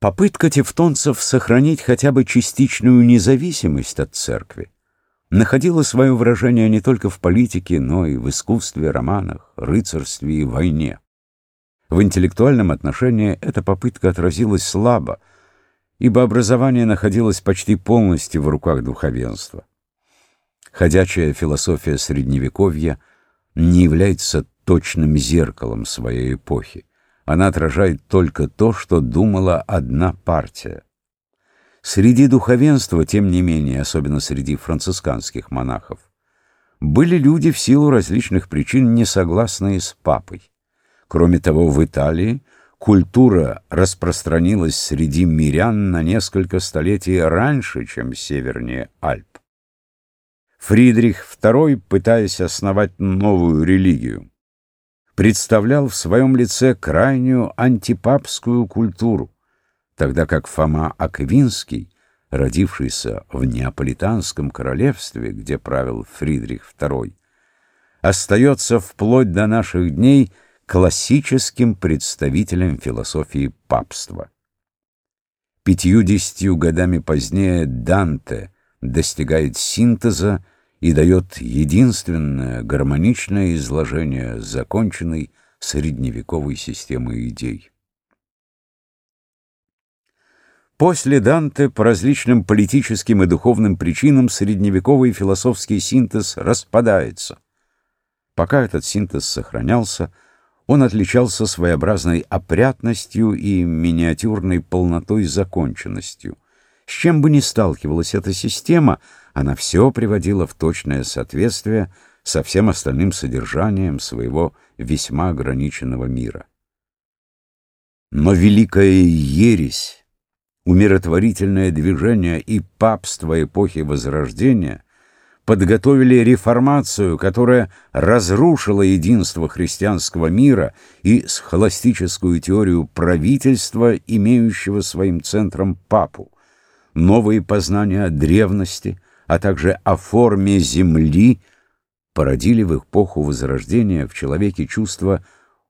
Попытка тевтонцев сохранить хотя бы частичную независимость от церкви находила свое выражение не только в политике, но и в искусстве, романах, рыцарстве и войне. В интеллектуальном отношении эта попытка отразилась слабо, ибо образование находилось почти полностью в руках духовенства. Ходячая философия Средневековья не является точным зеркалом своей эпохи. Она отражает только то, что думала одна партия. Среди духовенства, тем не менее, особенно среди францисканских монахов, были люди в силу различных причин не согласные с папой. Кроме того, в Италии культура распространилась среди мирян на несколько столетий раньше, чем севернее Альп. Фридрих II, пытаясь основать новую религию, представлял в своем лице крайнюю антипапскую культуру, тогда как Фома Аквинский, родившийся в Неаполитанском королевстве, где правил Фридрих II, остается вплоть до наших дней классическим представителем философии папства. Пятью-десятью годами позднее Данте достигает синтеза и дает единственное гармоничное изложение законченной средневековой системы идей. После Данте по различным политическим и духовным причинам средневековый философский синтез распадается. Пока этот синтез сохранялся, он отличался своеобразной опрятностью и миниатюрной полнотой законченностью. С чем бы ни сталкивалась эта система, она все приводила в точное соответствие со всем остальным содержанием своего весьма ограниченного мира. Но великая ересь умиротворительное движение и папство эпохи Возрождения подготовили реформацию, которая разрушила единство христианского мира и схоластическую теорию правительства, имеющего своим центром папу. Новые познания о древности, а также о форме земли породили в эпоху Возрождения в человеке чувство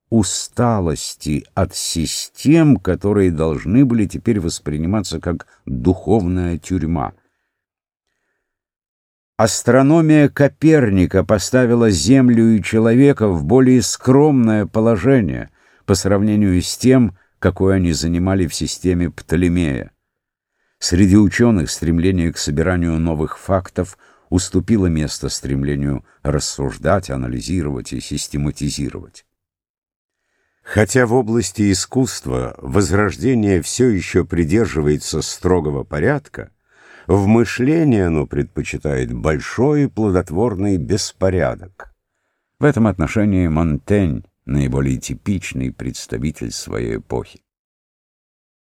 усталости от систем, которые должны были теперь восприниматься как духовная тюрьма. Астрономия Коперника поставила Землю и человека в более скромное положение по сравнению с тем, какое они занимали в системе Птолемея. Среди ученых стремление к собиранию новых фактов уступило место стремлению рассуждать, анализировать и систематизировать. Хотя в области искусства возрождение все еще придерживается строгого порядка, в мышлении оно предпочитает большой и плодотворный беспорядок. В этом отношении Монтень наиболее типичный представитель своей эпохи.